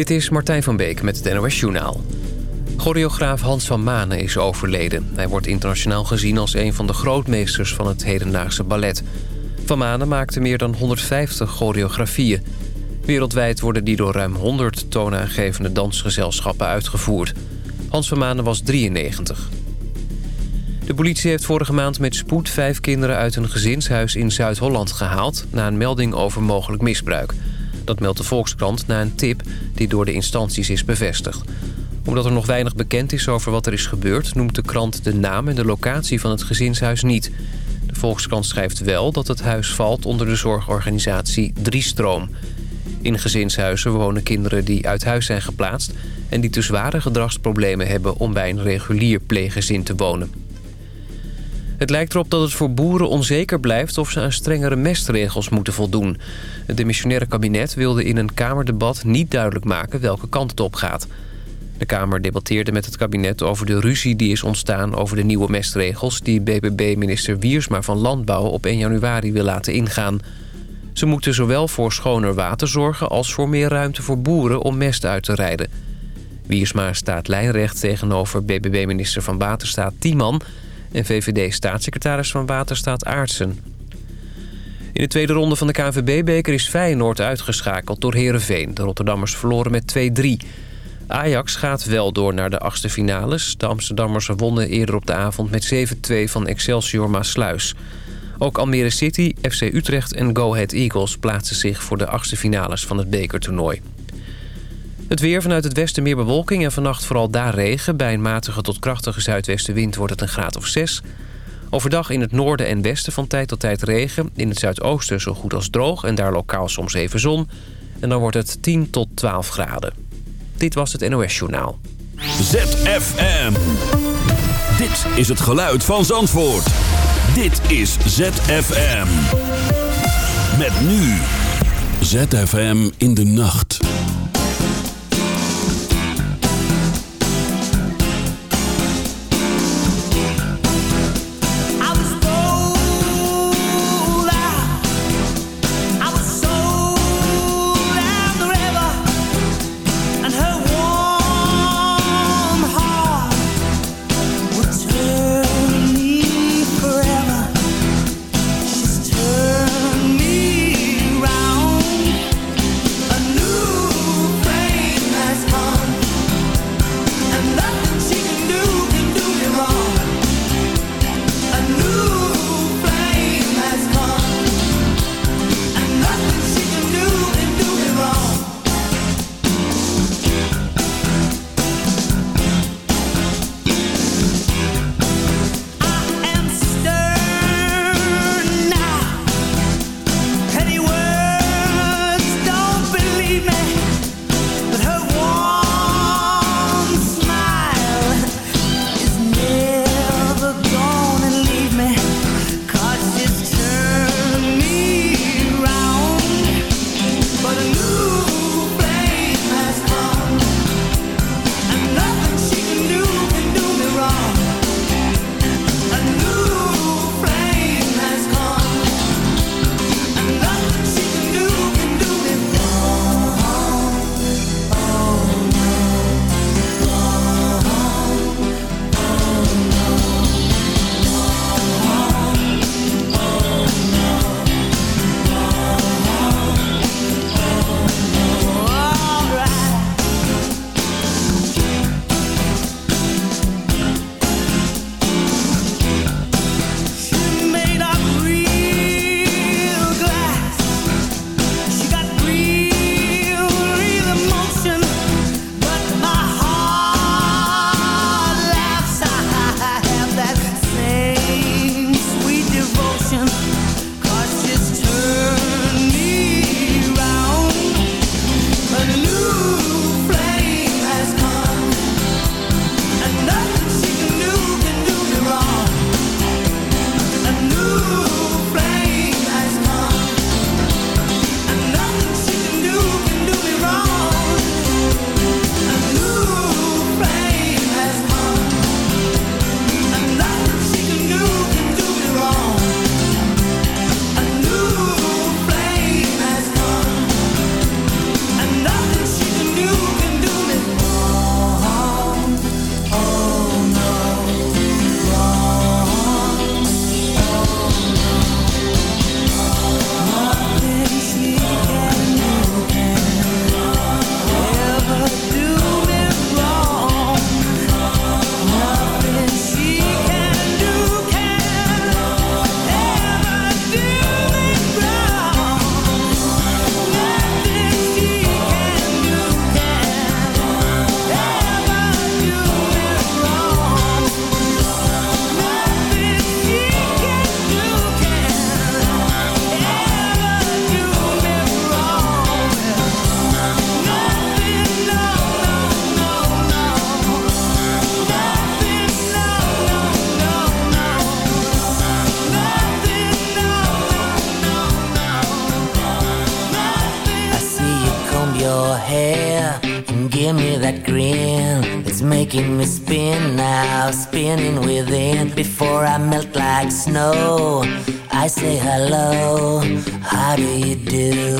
Dit is Martijn van Beek met het NOS Journaal. Choreograaf Hans van Manen is overleden. Hij wordt internationaal gezien als een van de grootmeesters van het hedendaagse ballet. Van Manen maakte meer dan 150 choreografieën. Wereldwijd worden die door ruim 100 toonaangevende dansgezelschappen uitgevoerd. Hans van Manen was 93. De politie heeft vorige maand met spoed vijf kinderen uit een gezinshuis in Zuid-Holland gehaald... na een melding over mogelijk misbruik. Dat meldt de Volkskrant na een tip die door de instanties is bevestigd. Omdat er nog weinig bekend is over wat er is gebeurd... noemt de krant de naam en de locatie van het gezinshuis niet. De Volkskrant schrijft wel dat het huis valt onder de zorgorganisatie Driestroom. In gezinshuizen wonen kinderen die uit huis zijn geplaatst... en die te zware gedragsproblemen hebben om bij een regulier pleeggezin te wonen. Het lijkt erop dat het voor boeren onzeker blijft of ze aan strengere mestregels moeten voldoen. Het demissionaire kabinet wilde in een Kamerdebat niet duidelijk maken welke kant het op gaat. De Kamer debatteerde met het kabinet over de ruzie die is ontstaan over de nieuwe mestregels... die BBB-minister Wiersma van Landbouw op 1 januari wil laten ingaan. Ze moeten zowel voor schoner water zorgen als voor meer ruimte voor boeren om mest uit te rijden. Wiersma staat lijnrecht tegenover BBB-minister van Waterstaat Tiemann en VVD-staatssecretaris van Waterstaat Aartsen. In de tweede ronde van de KNVB-beker is Feyenoord uitgeschakeld door Herenveen. De Rotterdammers verloren met 2-3. Ajax gaat wel door naar de achtste finales. De Amsterdammers wonnen eerder op de avond met 7-2 van Excelsior Maasluis. Ook Almere City, FC Utrecht en Go Ahead Eagles plaatsen zich voor de achtste finales van het bekertoernooi. Het weer vanuit het westen meer bewolking en vannacht vooral daar regen. Bij een matige tot krachtige zuidwestenwind wordt het een graad of 6. Overdag in het noorden en westen van tijd tot tijd regen. In het zuidoosten zo goed als droog en daar lokaal soms even zon. En dan wordt het 10 tot 12 graden. Dit was het NOS Journaal. ZFM. Dit is het geluid van Zandvoort. Dit is ZFM. Met nu. ZFM in de nacht. snow. I say hello, how do you do?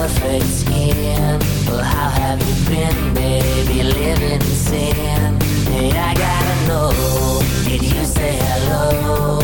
perfect skin. Well, how have you been, baby? Living in sin. Hey, I gotta know. Did you say hello?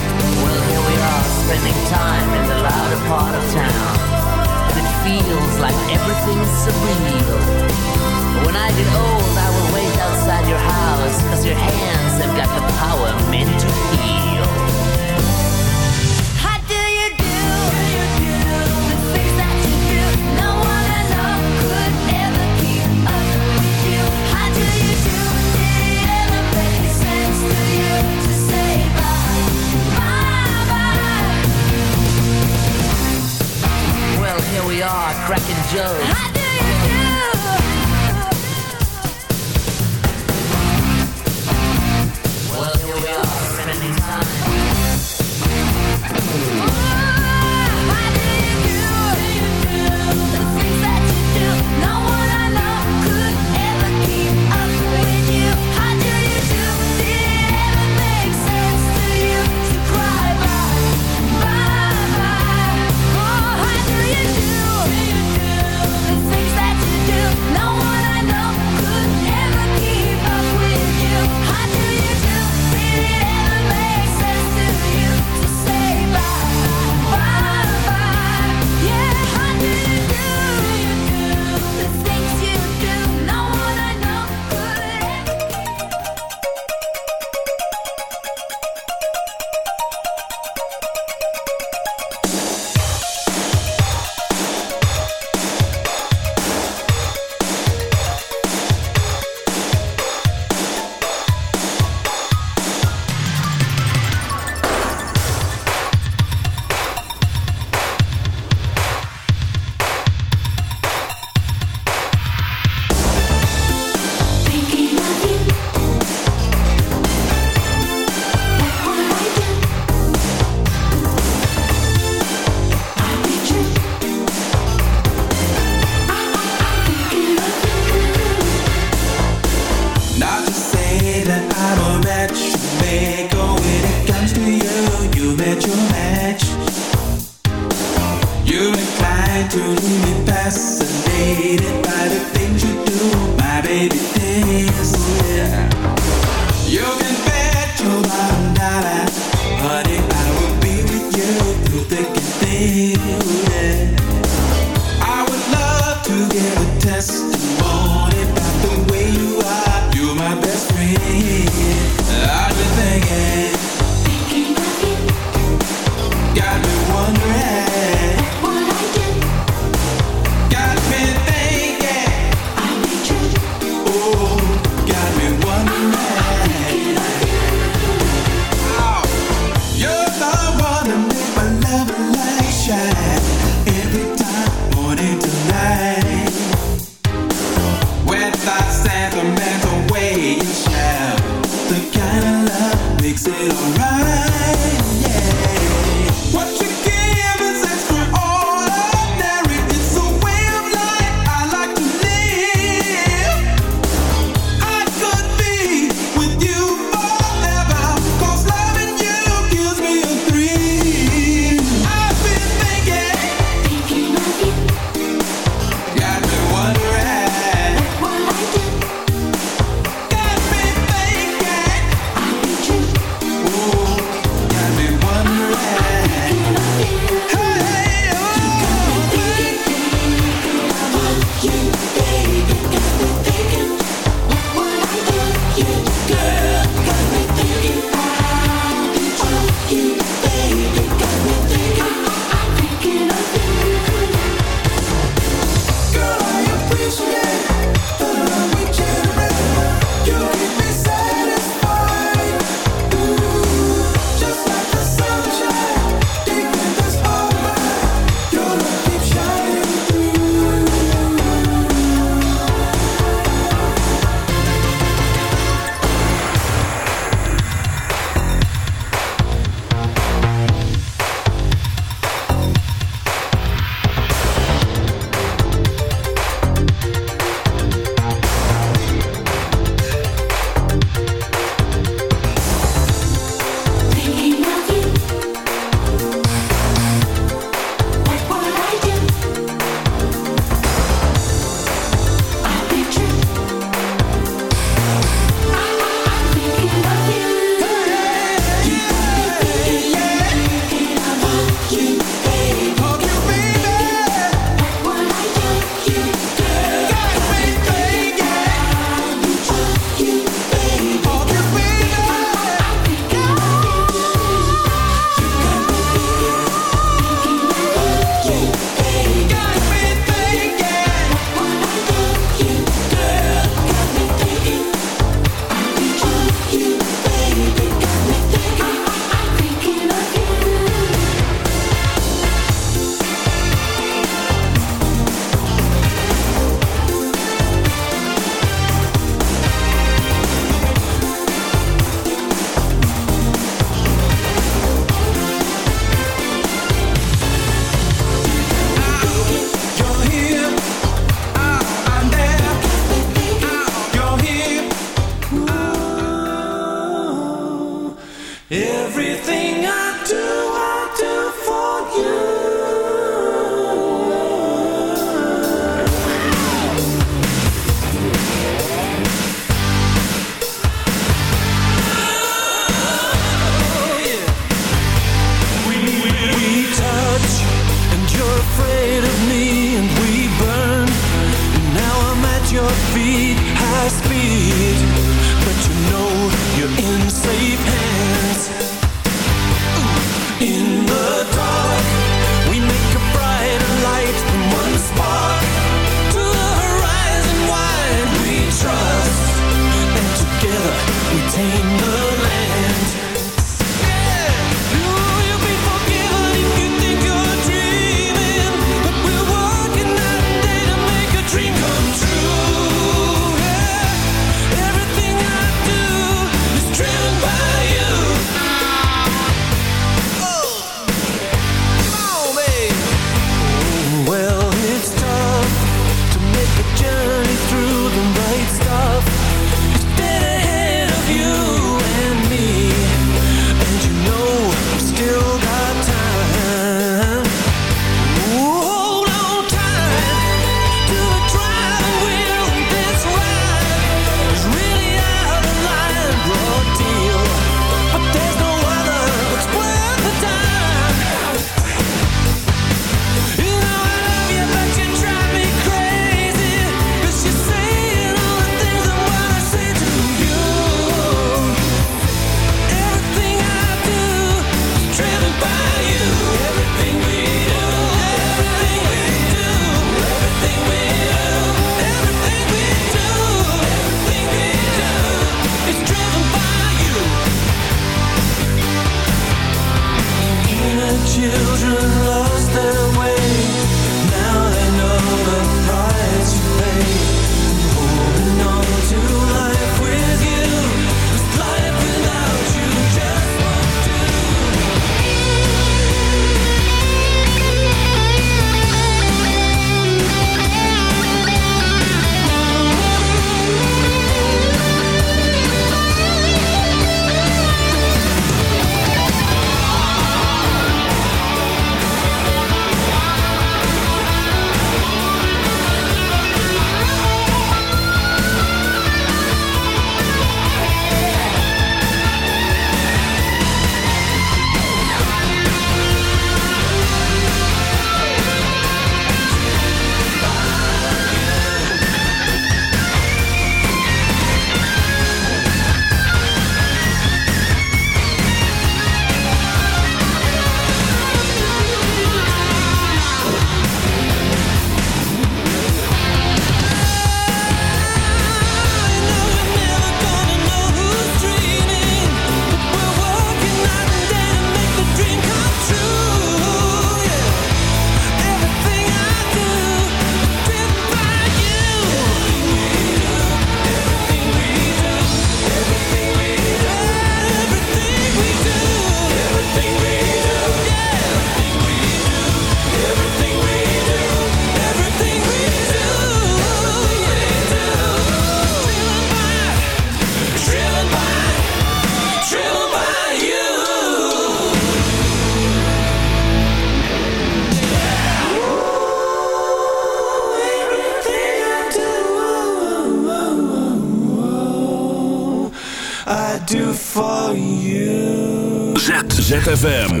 ZFM.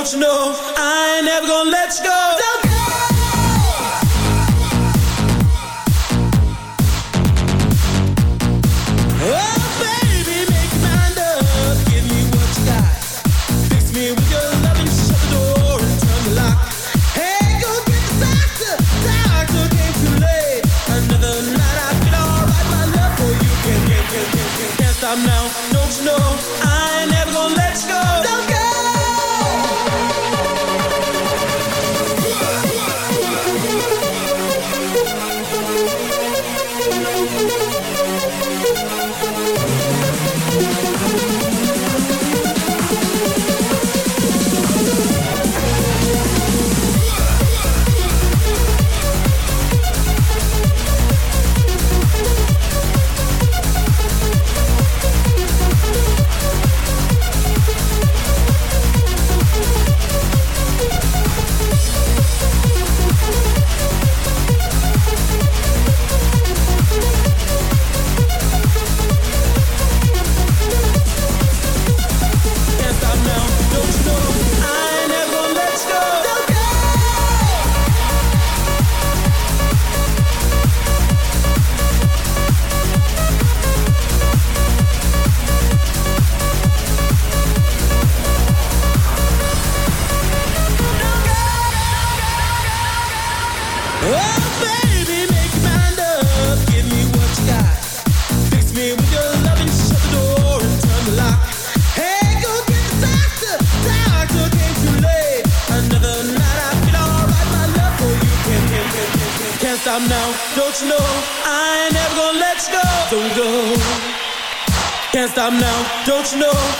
Don't you know? Don't you know?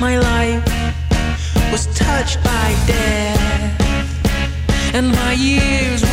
my life was touched by death, and my years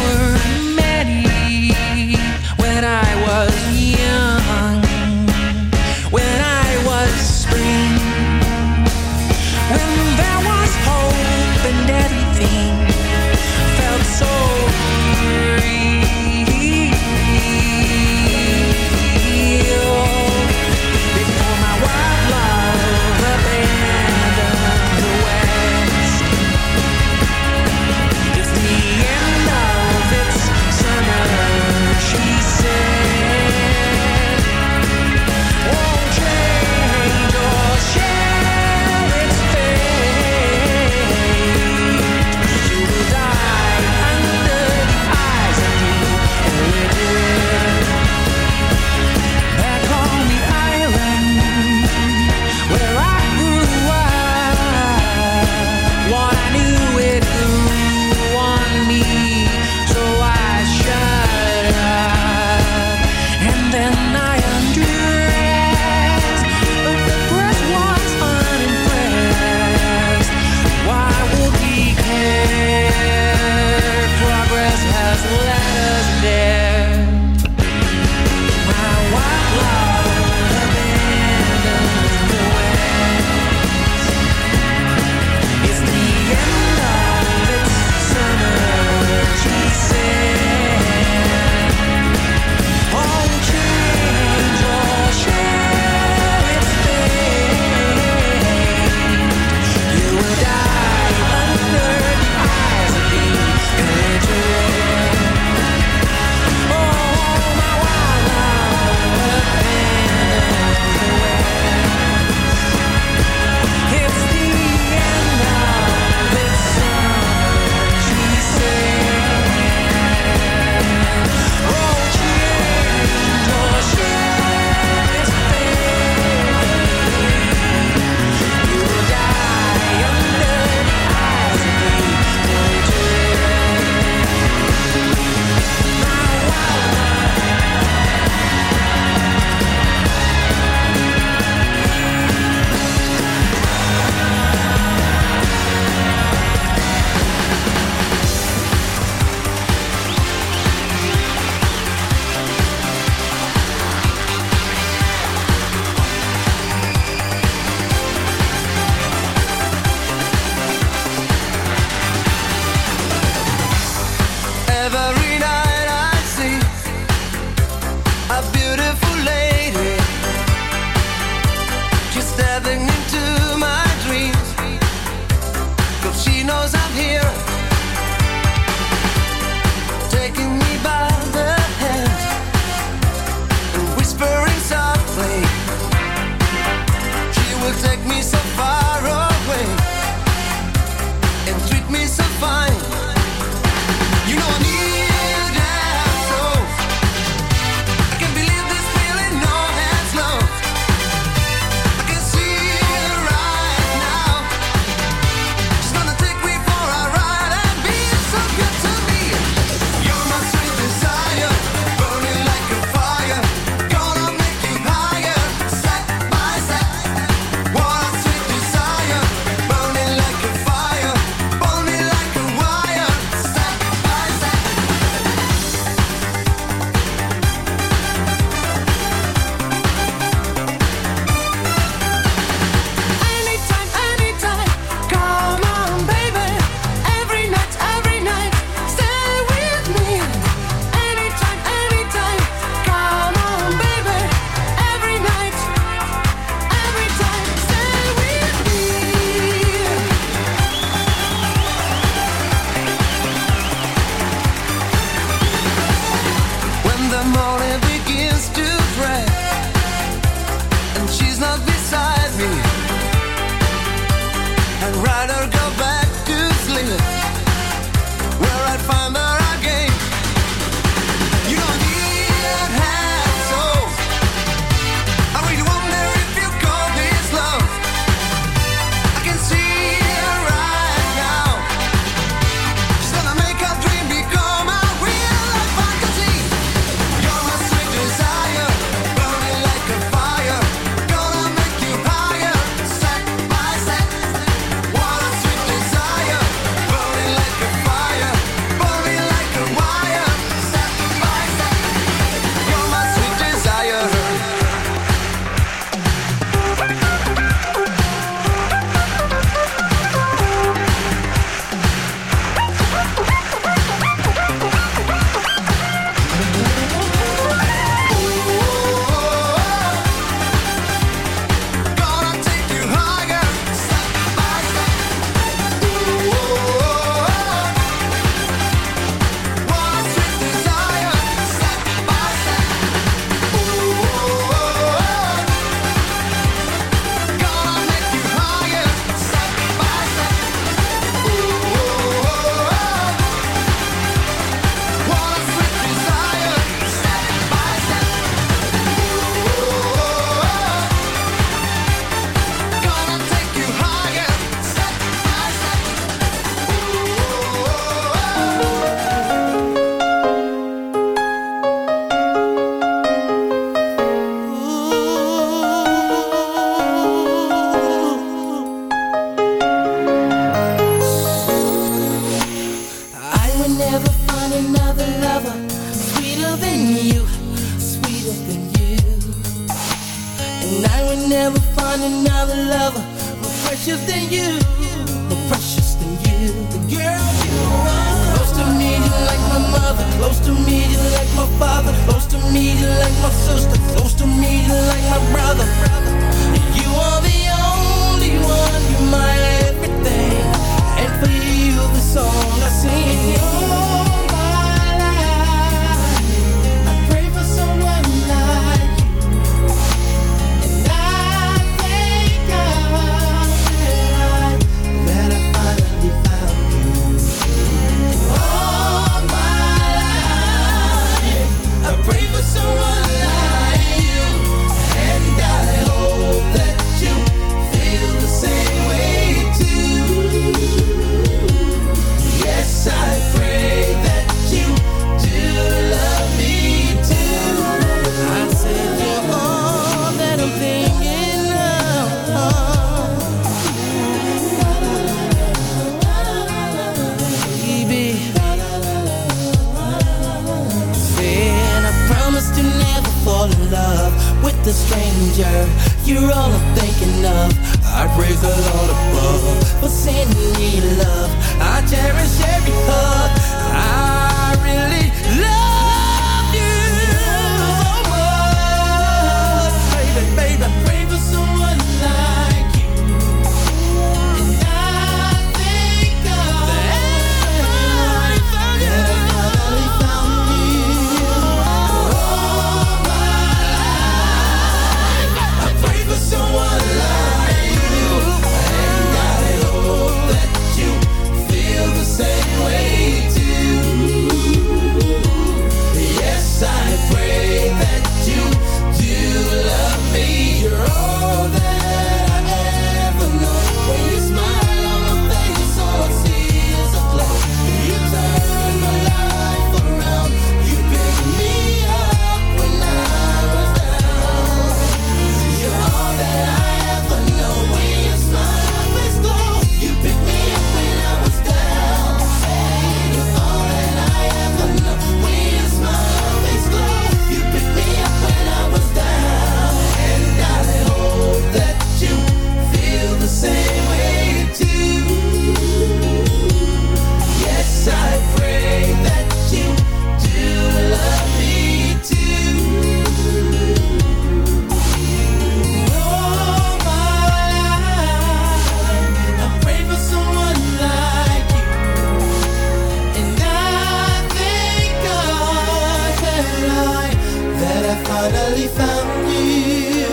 finally found you.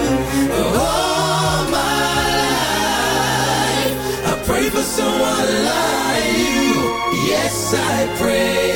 All my life, I pray for someone like you. Yes, I pray.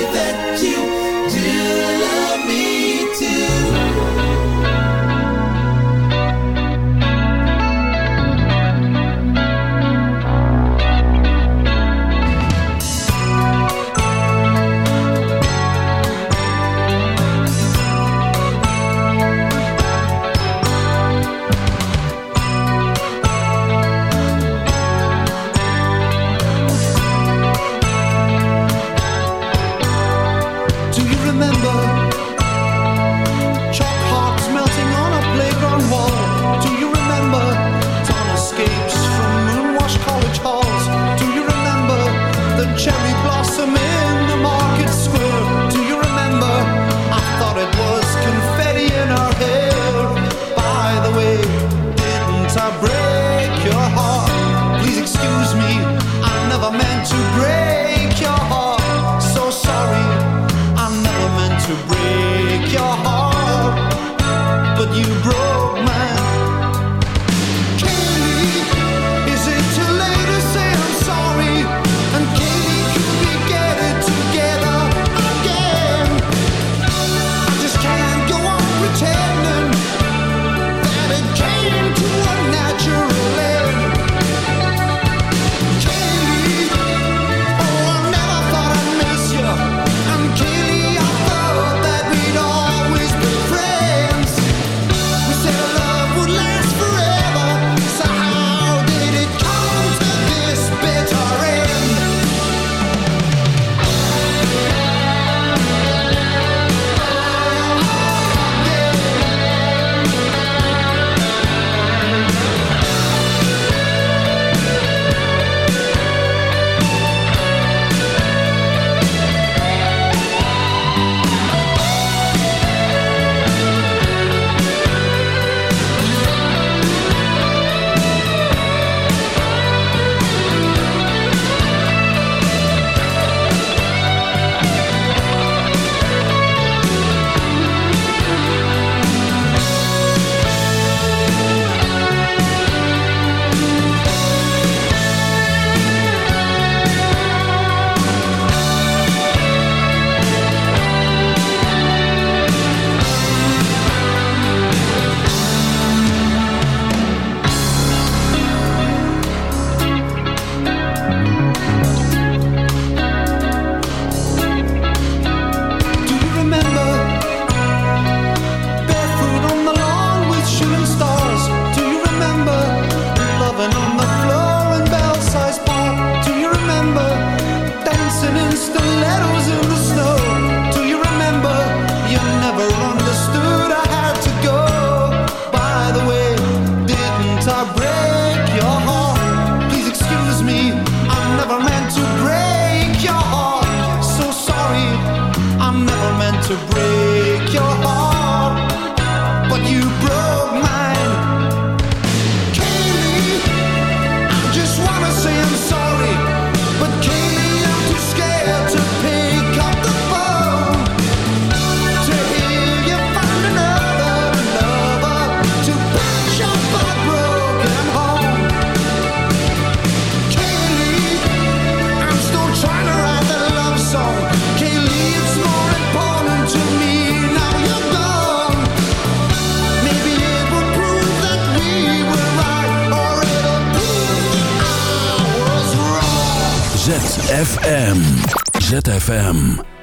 ZFM. ZFM.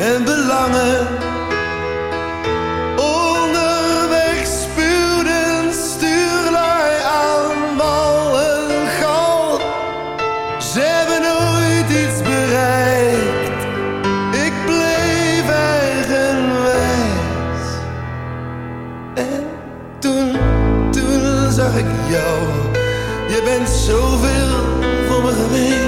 en belangen. Onderweg spuwden stuurlui aan wallen gal. Ze hebben nooit iets bereikt. Ik bleef eigenwijs. En toen, toen zag ik jou. Je bent zoveel voor me geweest.